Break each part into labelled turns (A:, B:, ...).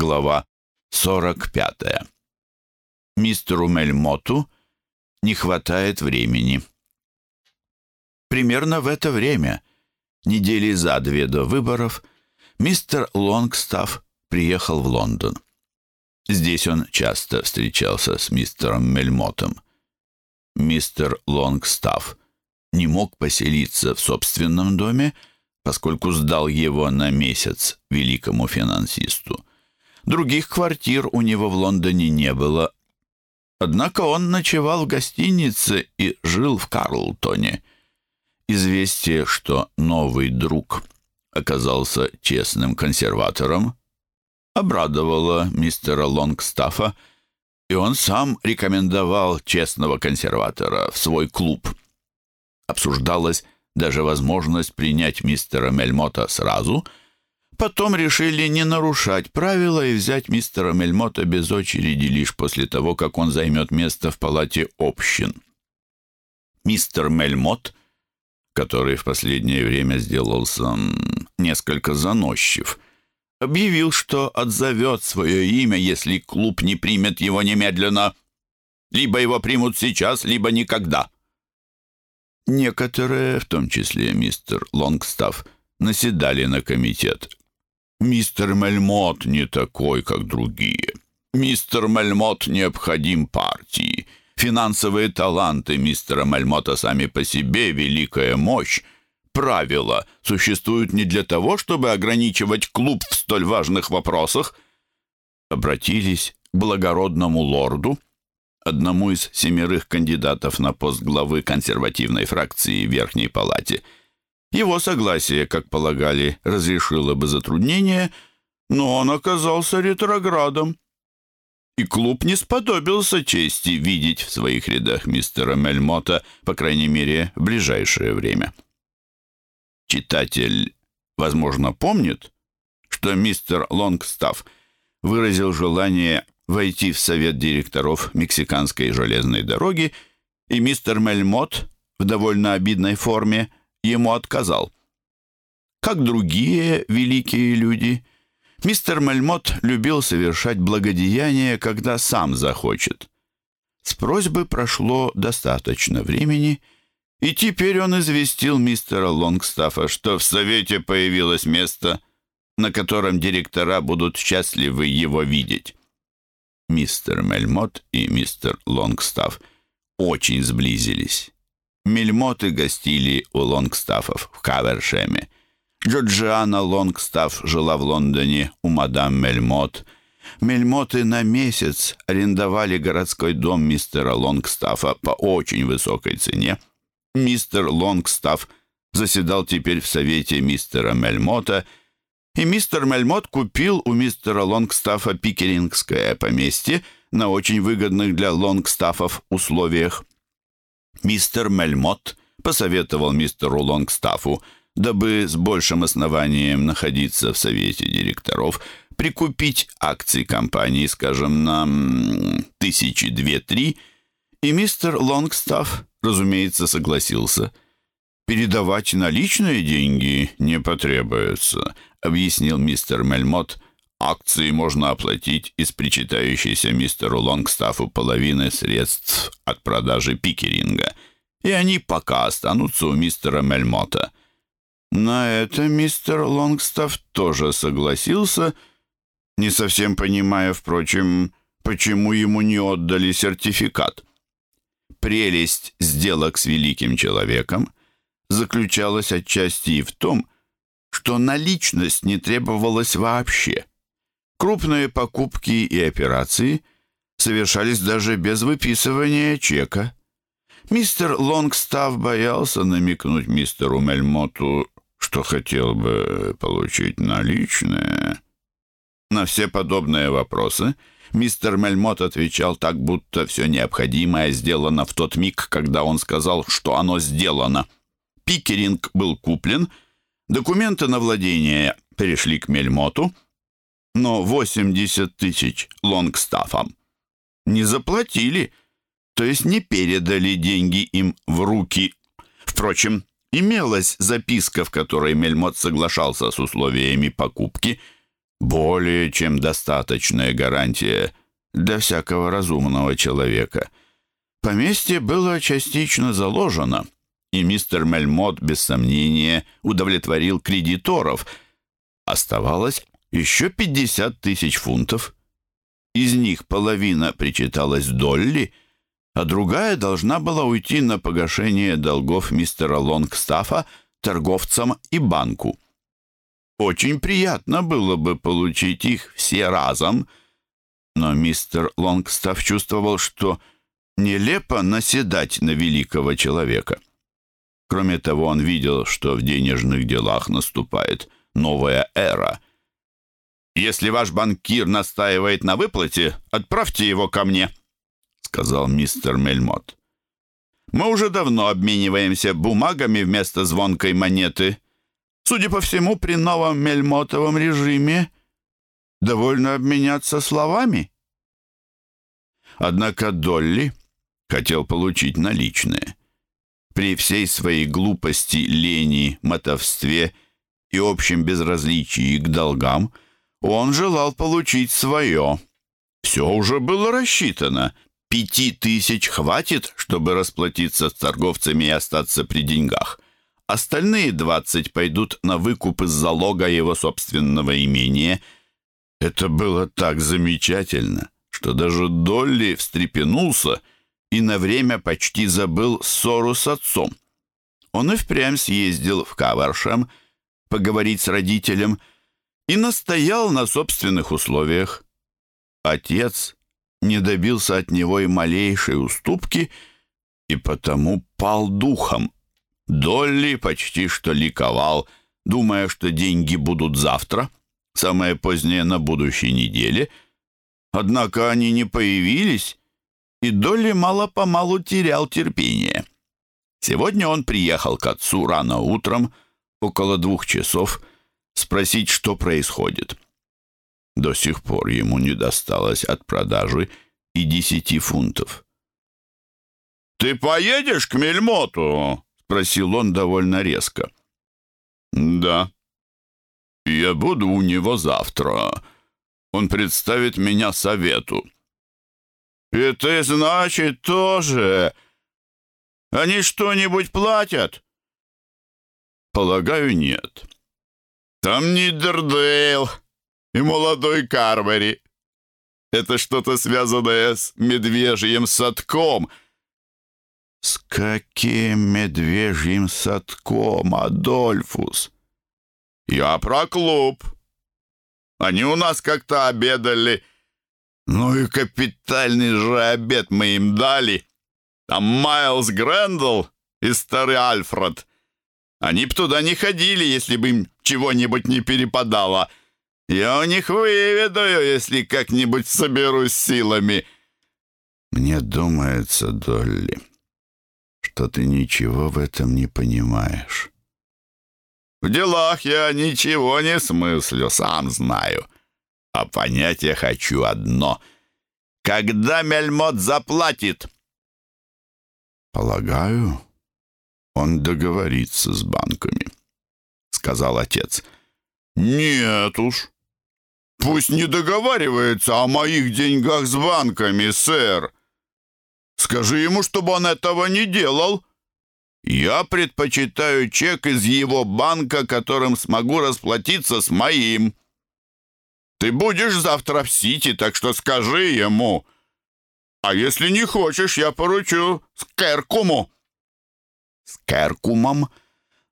A: Глава 45. Мистеру Мельмоту не хватает времени. Примерно в это время, недели за две до выборов, мистер Лонгстафф приехал в Лондон. Здесь он часто встречался с мистером Мельмотом. Мистер Лонгстафф не мог поселиться в собственном доме, поскольку сдал его на месяц великому финансисту. Других квартир у него в Лондоне не было. Однако он ночевал в гостинице и жил в Карлтоне. Известие, что новый друг оказался честным консерватором, обрадовало мистера Лонгстаффа, и он сам рекомендовал честного консерватора в свой клуб. Обсуждалась даже возможность принять мистера Мельмота сразу — Потом решили не нарушать правила и взять мистера Мельмота без очереди лишь после того, как он займет место в палате общин. Мистер Мельмот, который в последнее время сделался несколько заносчив, объявил, что отзовет свое имя, если клуб не примет его немедленно. Либо его примут сейчас, либо никогда. Некоторые, в том числе мистер Лонгстафф, наседали на комитет. Мистер Мельмот не такой, как другие. Мистер Мельмот необходим партии. Финансовые таланты мистера Мельмота сами по себе великая мощь. Правила существуют не для того, чтобы ограничивать клуб в столь важных вопросах. Обратились к благородному лорду, одному из семерых кандидатов на пост главы консервативной фракции в Верхней Палате – его согласие, как полагали, разрешило бы затруднение, но он оказался ретроградом. И клуб не сподобился чести видеть в своих рядах мистера Мельмота, по крайней мере, в ближайшее время. Читатель, возможно, помнит, что мистер Лонгстафф выразил желание войти в совет директоров Мексиканской железной дороги, и мистер Мельмот в довольно обидной форме ему отказал. Как другие великие люди, мистер Мельмот любил совершать благодеяния, когда сам захочет. С просьбы прошло достаточно времени, и теперь он известил мистера Лонгстаффа, что в Совете появилось место, на котором директора будут счастливы его видеть. Мистер Мельмот и мистер Лонгстафф очень сблизились. Мельмоты гостили у Лонгстаффов в Кавершеме. Джорджиана Лонгстафф жила в Лондоне у мадам Мельмот. Мельмоты на месяц арендовали городской дом мистера Лонгстаффа по очень высокой цене. Мистер Лонгстафф заседал теперь в совете мистера Мельмота, и мистер Мельмот купил у мистера Лонгстаффа пикерингское поместье на очень выгодных для Лонгстаффов условиях. Мистер Мельмот посоветовал мистеру Лонгстафу, дабы с большим основанием находиться в совете директоров, прикупить акции компании, скажем, на тысячи две-три, и мистер Лонгстаф, разумеется, согласился. «Передавать наличные деньги не потребуется», — объяснил мистер Мельмот, Акции можно оплатить из причитающейся мистеру Лонгстафу половины средств от продажи пикеринга, и они пока останутся у мистера Мельмота. На это мистер Лонгстаф тоже согласился, не совсем понимая, впрочем, почему ему не отдали сертификат. Прелесть сделок с великим человеком заключалась отчасти и в том, что наличность не требовалась вообще. Крупные покупки и операции совершались даже без выписывания чека. Мистер Лонгстав боялся намекнуть мистеру Мельмоту, что хотел бы получить наличные. На все подобные вопросы мистер Мельмот отвечал так, будто все необходимое сделано в тот миг, когда он сказал, что оно сделано. Пикеринг был куплен, документы на владение перешли к Мельмоту — но 80 тысяч лонгстафам не заплатили, то есть не передали деньги им в руки. Впрочем, имелась записка, в которой Мельмот соглашался с условиями покупки, Более чем достаточная гарантия для всякого разумного человека. Поместье было частично заложено, и мистер Мельмот, без сомнения, удовлетворил кредиторов. Оставалось еще 50 тысяч фунтов. Из них половина причиталась Долли, а другая должна была уйти на погашение долгов мистера Лонгстафа торговцам и банку. Очень приятно было бы получить их все разом, но мистер Лонгстаф чувствовал, что нелепо наседать на великого человека. Кроме того, он видел, что в денежных делах наступает новая эра. «Если ваш банкир настаивает на выплате, отправьте его ко мне», — сказал мистер Мельмот. «Мы уже давно обмениваемся бумагами вместо звонкой монеты». Судя по всему, при новом мельмотовом режиме довольно обменяться словами. Однако Долли хотел получить наличные. При всей своей глупости, лени, мотовстве и общем безразличии к долгам он желал получить свое. Все уже было рассчитано. Пяти тысяч хватит, чтобы расплатиться с торговцами и остаться при деньгах. Остальные двадцать пойдут на выкуп из залога его собственного имения. Это было так замечательно, что даже Долли встрепенулся и на время почти забыл ссору с отцом. Он и впрямь съездил в Каваршем поговорить с родителем и настоял на собственных условиях. Отец не добился от него и малейшей уступки и потому пал духом. Долли почти что ликовал, думая, что деньги будут завтра, самое позднее на будущей неделе. Однако они не появились, и Долли мало-помалу терял терпение. Сегодня он приехал к отцу рано утром, около двух часов, спросить, что происходит. До сих пор ему не досталось от продажи и десяти фунтов. «Ты поедешь к Мельмоту?» спросил он довольно резко. «Да. Я буду у него завтра. Он представит меня совету». «И ты, значит, тоже? Они что-нибудь платят?» «Полагаю, нет». «Там Нидердейл и молодой Карвери. Это что-то связанное с медвежьим садком».
B: «С каким медвежьим садком, Адольфус?»
A: «Я про клуб. Они у нас как-то обедали. Ну и капитальный же обед мы им дали. Там Майлз Грэндл и старый Альфред. Они б туда не ходили, если бы им чего-нибудь не перепадало. Я у них выведаю, если как-нибудь соберусь силами».
B: «Мне думается, Долли, что ты ничего в этом не понимаешь.
A: В делах я ничего не смыслю, сам знаю. А понять я хочу одно. Когда Мельмот заплатит?
B: Полагаю, он договорится с банками, сказал отец.
A: Нет уж. Пусть не договаривается о моих деньгах с банками, сэр. Скажи ему, чтобы он этого не делал. Я предпочитаю чек из его банка, которым смогу расплатиться с моим. Ты будешь завтра в Сити, так что скажи ему. А если не хочешь, я поручу Скеркуму».
B: Скеркумом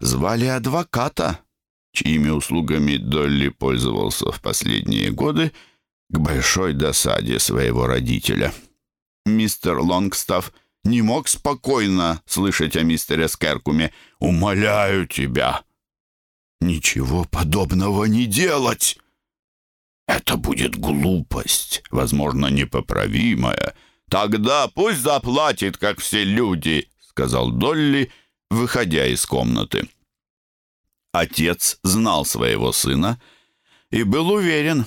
B: звали адвоката, чьими услугами Долли пользовался в последние годы к большой досаде своего родителя мистер Лонгстафф не мог спокойно слышать о мистере Скеркуме. «Умоляю тебя, ничего подобного не делать!» «Это будет глупость, возможно, непоправимая. Тогда пусть заплатит, как все люди», — сказал Долли, выходя из комнаты. Отец знал своего сына и был уверен,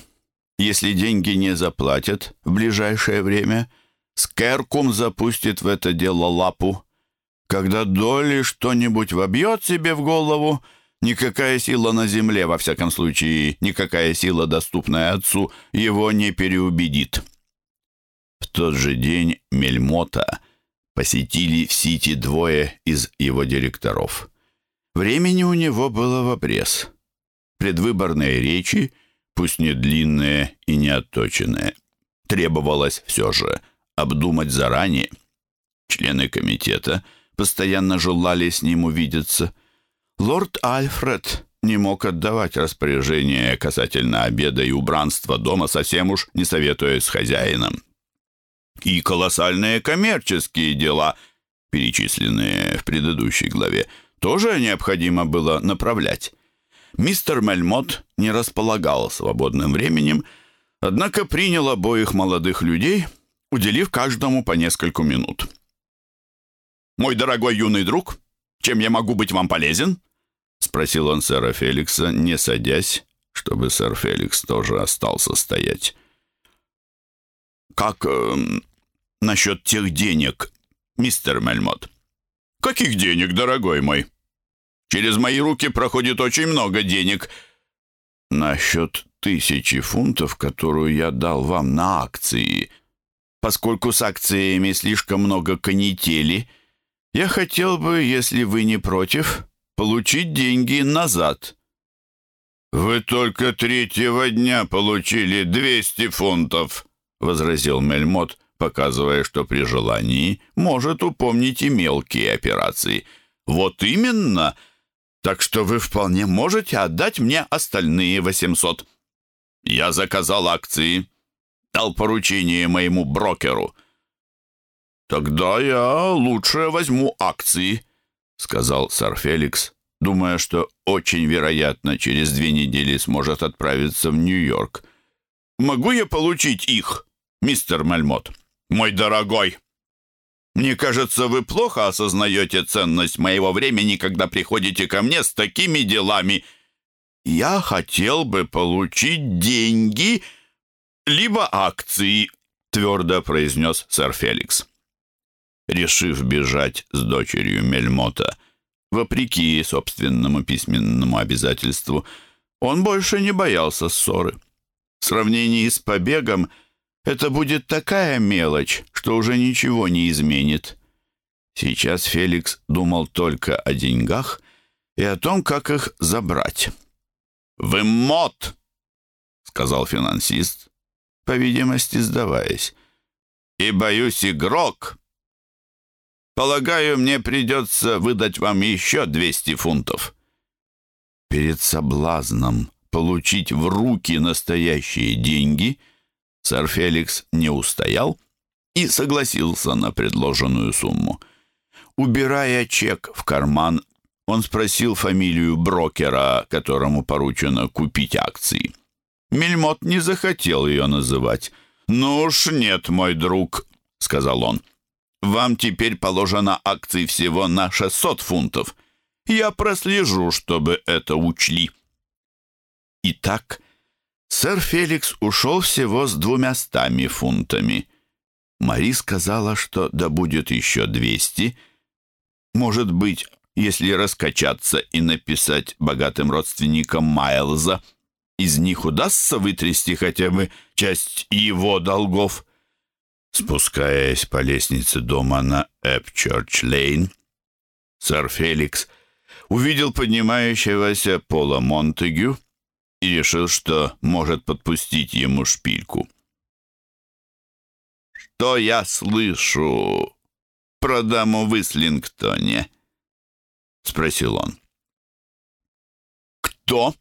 B: если деньги не заплатят в ближайшее время — Скеркум запустит в это дело лапу. Когда Долли что-нибудь вобьет себе в голову,
A: Никакая сила на земле, во всяком случае, никакая сила, доступная отцу, его не переубедит. В тот же день Мельмота посетили в Сити двое из его директоров. Времени у него было в обрез. Предвыборные речи, пусть не длинные и не отточенные, требовалось все же обдумать заранее. Члены комитета постоянно желали с ним увидеться. Лорд Альфред не мог отдавать распоряжения касательно обеда и убранства дома, совсем уж не советуясь с хозяином. И колоссальные коммерческие дела, перечисленные в предыдущей главе, тоже необходимо было направлять. Мистер Мельмот не располагал свободным временем, однако принял обоих молодых людей, уделив каждому по нескольку минут. «Мой дорогой юный друг, чем я могу быть вам полезен?» — спросил он сэра Феликса, не садясь, чтобы сэр Феликс тоже остался стоять. «Как э, насчет тех денег, мистер Мельмот?» «Каких денег, дорогой мой?» «Через мои руки проходит очень много денег». «Насчет тысячи фунтов, которую я дал вам на акции. Поскольку с акциями слишком много канители, я хотел бы, если вы не против, получить деньги назад». «Вы только третьего дня получили 200 фунтов», — возразил Мельмот, показывая, что при желании может упомнить и мелкие операции. «Вот именно! Так что вы вполне можете отдать мне остальные 800. Я заказал акции, дал поручение моему брокеру». «Тогда я лучше возьму акции», — сказал сэр Феликс, думая, что очень вероятно через две недели сможет отправиться в Нью-Йорк. «Могу я получить их, мистер Мальмот?» «Мой дорогой, мне кажется, вы плохо осознаете ценность моего времени, когда приходите ко мне с такими делами. Я хотел бы получить деньги, либо акции», — твердо произнес сэр Феликс решив бежать с дочерью Мельмота, вопреки собственному письменному обязательству, он больше не боялся ссоры. В сравнении с побегом это будет такая мелочь, что уже ничего не изменит. Сейчас Феликс думал только о деньгах и о том, как их забрать. «Вы мод!» — сказал финансист, по видимости, сдаваясь. «И, боюсь, игрок!» Полагаю, мне придется выдать вам еще 200 фунтов». Перед соблазном получить в руки настоящие деньги сэр Феликс не устоял и согласился на предложенную сумму. Убирая чек в карман, он спросил фамилию брокера, которому поручено купить акции. Мельмот не захотел ее называть. «Ну уж нет, мой друг», — сказал он. Вам теперь положено акций всего на 600 фунтов. Я прослежу, чтобы это учли». Итак, сэр Феликс ушел всего с двумястами фунтами. Мари сказала, что да будет еще двести. Может быть, если раскачаться и написать богатым родственникам Майлза, из них удастся вытрясти хотя бы часть его долгов. Спускаясь по лестнице дома на Эпчерч-Лейн, сэр Феликс увидел поднимающегося Пола Монтегю и решил, что может подпустить ему шпильку. «Что я слышу про даму в Ислингтоне?» — спросил он. «Кто?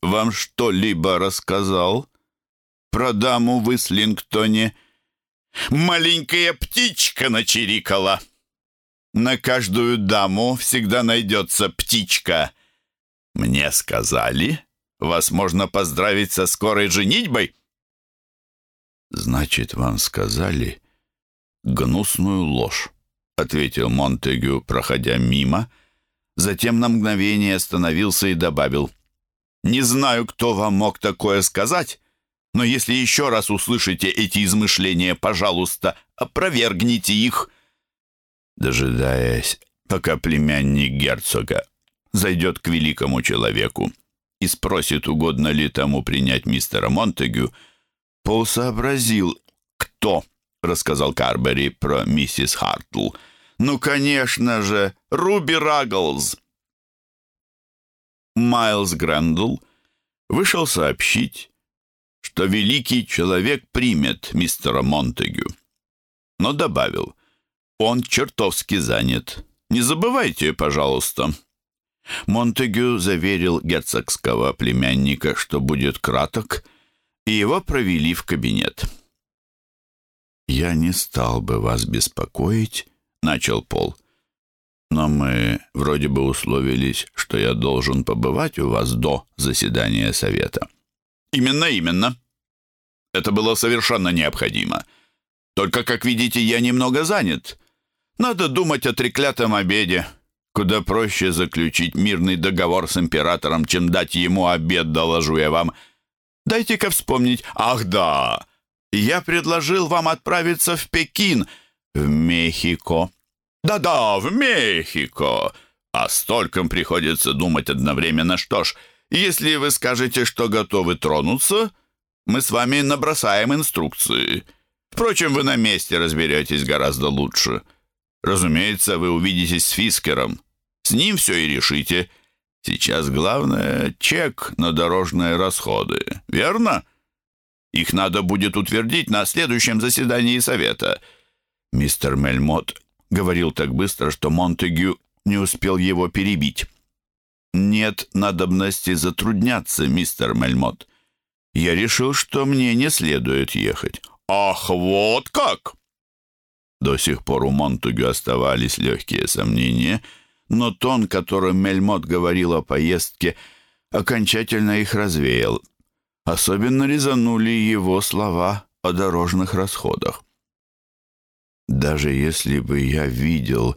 A: Вам что-либо рассказал про даму в Ислингтоне?» Маленькая птичка начирикала. На каждую даму всегда найдется птичка. Мне сказали, вас можно поздравить со скорой женитьбой. Значит, вам сказали гнусную ложь, ответил Монтегю, проходя мимо. Затем на мгновение остановился и добавил. «Не знаю, кто вам мог такое сказать, но если еще раз услышите эти измышления, пожалуйста, опровергните их». Дожидаясь, пока племянник герцога зайдет к великому человеку и спросит, угодно ли тому принять мистера Монтегю, Пол сообразил, кто рассказал Карбери про миссис Хартл. Ну, конечно же, Руби Рагглз. Майлз Грэндл вышел сообщить, что великий человек примет мистера Монтегю. Но добавил, он чертовски занят. Не забывайте, пожалуйста. Монтегю заверил герцогского племянника, что будет краток, и его провели в кабинет. «Я не стал бы вас беспокоить», — начал Пол. «Но мы вроде бы условились, что я должен побывать у вас до заседания совета».
B: «Именно, именно. Это было совершенно необходимо. Только, как видите, я немного занят. Надо думать о треклятом обеде. Куда проще заключить мирный договор с императором, чем дать ему обед, доложу я вам. Дайте-ка вспомнить. Ах, да!» Я предложил вам отправиться в Пекин, в Мехико. Да-да, в Мехико. О стольком приходится думать одновременно. Что ж, если вы скажете, что готовы тронуться, мы с вами набросаем инструкции. Впрочем, вы на месте разберетесь гораздо лучше. Разумеется, вы увидитесь с Фискером. С ним все и решите. Сейчас главное — чек на дорожные расходы. Верно? Их надо будет утвердить на следующем заседании совета». Мистер Мельмот говорил так быстро, что Монтегю не успел его перебить. «Нет надобности затрудняться, мистер Мельмот. Я решил, что мне не следует ехать». «Ах, вот как!» До сих пор у Монтегю оставались легкие сомнения, но тон, которым Мельмот говорил о поездке, окончательно их развеял. Особенно резанули его слова о дорожных расходах. Даже если бы я видел,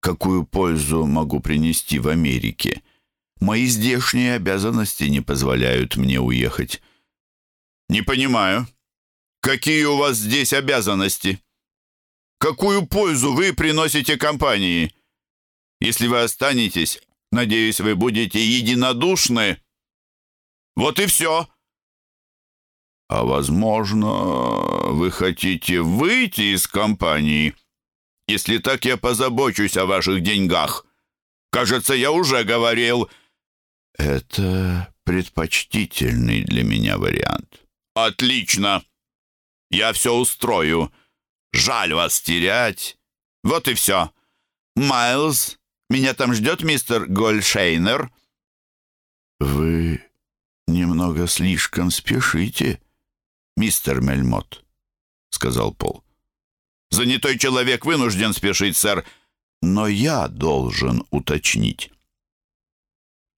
B: какую пользу могу принести в Америке, мои здешние обязанности не позволяют мне уехать. Не понимаю, какие у вас здесь обязанности? Какую пользу вы приносите компании? Если вы останетесь, надеюсь, вы будете единодушны. Вот и все. «А, возможно, вы хотите выйти из компании? Если так, я позабочусь о ваших деньгах. Кажется, я уже говорил...» «Это предпочтительный для меня вариант». «Отлично! Я все устрою. Жаль вас терять. Вот и все. Майлз, меня там ждет мистер Гольшейнер».
A: «Вы немного слишком спешите», мистер Мельмот», — сказал Пол.
B: «Занятой человек вынужден спешить, сэр,
A: но я должен уточнить».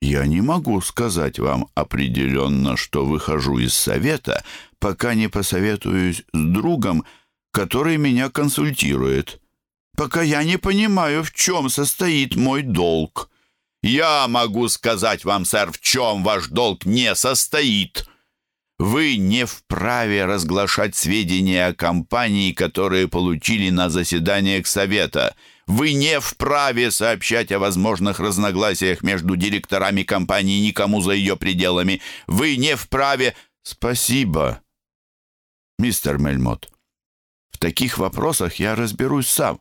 A: «Я не могу сказать вам определенно, что выхожу из совета, пока не посоветуюсь с другом, который меня консультирует, пока я не понимаю, в чем состоит мой долг».
B: «Я могу сказать вам, сэр, в чем ваш долг не состоит», вы не вправе разглашать сведения о компании, которые получили на заседаниях Совета. Вы не вправе сообщать о возможных разногласиях между директорами компании никому за ее пределами. Вы не вправе...
A: Спасибо, мистер Мельмот. В таких вопросах я разберусь сам.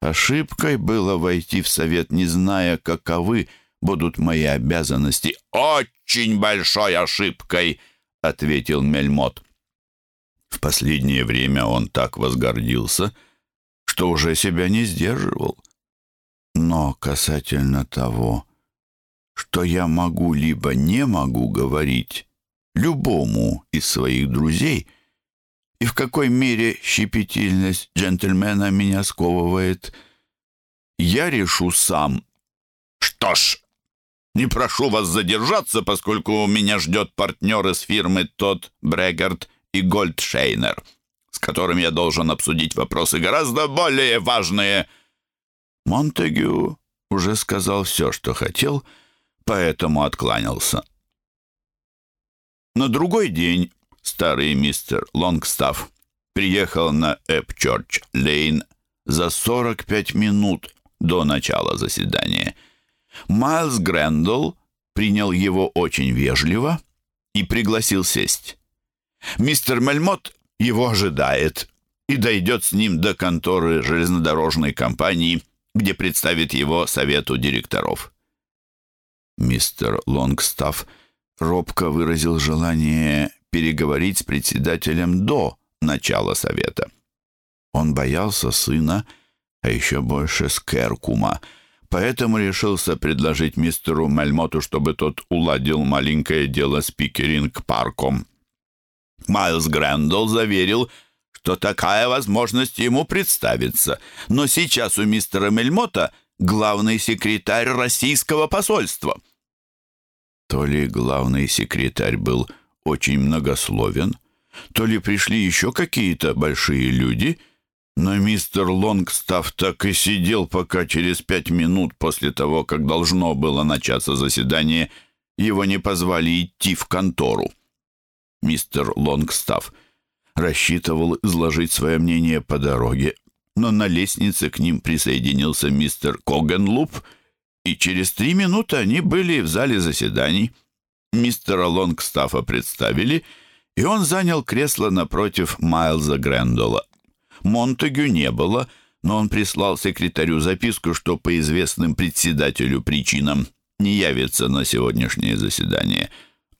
A: Ошибкой было войти в Совет, не зная, каковы будут мои обязанности.
B: Очень большой ошибкой, — ответил Мельмот.
A: В последнее время он так возгордился, что уже себя не сдерживал. Но касательно того, что я могу либо не могу говорить любому из своих друзей, и в какой мере щепетильность джентльмена меня сковывает, я решу сам.
B: Что ж, не прошу вас задержаться, поскольку меня ждет партнер из фирмы Тодд Брегард и Гольдшейнер, с которым я должен обсудить вопросы гораздо более важные».
A: Монтегю уже сказал все, что хотел, поэтому откланялся. На другой день старый мистер Лонгстафф приехал на Эпчорч-Лейн за 45 минут до начала заседания – Майлз Грэндалл принял его очень вежливо и пригласил сесть. Мистер Мельмот его ожидает и дойдет с ним до конторы железнодорожной компании, где представит его совету директоров. Мистер Лонгстафф робко выразил желание переговорить с председателем до начала совета. Он боялся сына, а еще больше Скеркума, поэтому решился предложить мистеру Мельмоту, чтобы тот уладил маленькое дело с Пикеринг-парком. Майлз Грэндалл заверил, что такая возможность ему представится, но сейчас у мистера Мельмота главный секретарь российского посольства. То ли главный секретарь был очень многословен, то ли пришли еще какие-то большие люди, но мистер Лонгстафф так и сидел, пока через пять минут после того, как должно было начаться заседание, его не позвали идти в контору. Мистер Лонгстафф рассчитывал изложить свое мнение по дороге, но на лестнице к ним присоединился мистер Когенлуп, и через три минуты они были в зале заседаний. Мистера Лонгстаффа представили, и он занял кресло напротив Майлза Грэндола. Монтегю не было, но он прислал секретарю записку, что по известным председателю причинам не явится на сегодняшнее заседание.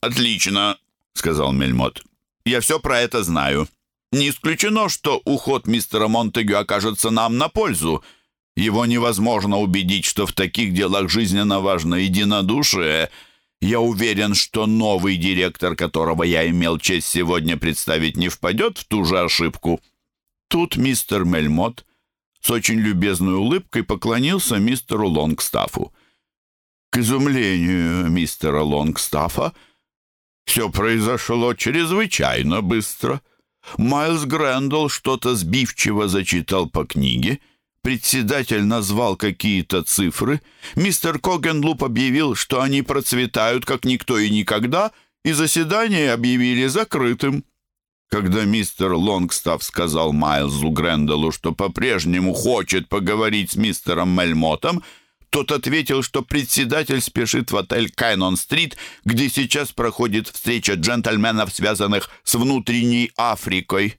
A: «Отлично», — сказал Мельмот. «Я все про это знаю. Не исключено, что уход мистера Монтегю окажется нам на пользу. Его невозможно убедить, что в таких делах жизненно важно единодушие. Я уверен, что новый директор, которого я имел честь сегодня представить, не впадет в ту же ошибку». Тут мистер Мельмот с очень любезной улыбкой поклонился мистеру Лонгстафу. К изумлению мистера Лонгстафа все произошло чрезвычайно быстро. Майлз Грэндалл что-то сбивчиво зачитал по книге, председатель назвал какие-то цифры, мистер Когенлуп объявил, что они процветают, как никто и никогда, и заседание объявили закрытым. Когда мистер Лонгстафф сказал Майлзу Грендалу, что по-прежнему хочет поговорить с мистером Мельмотом, тот ответил, что председатель спешит в отель Кайнон-стрит, где сейчас проходит встреча джентльменов, связанных с внутренней Африкой.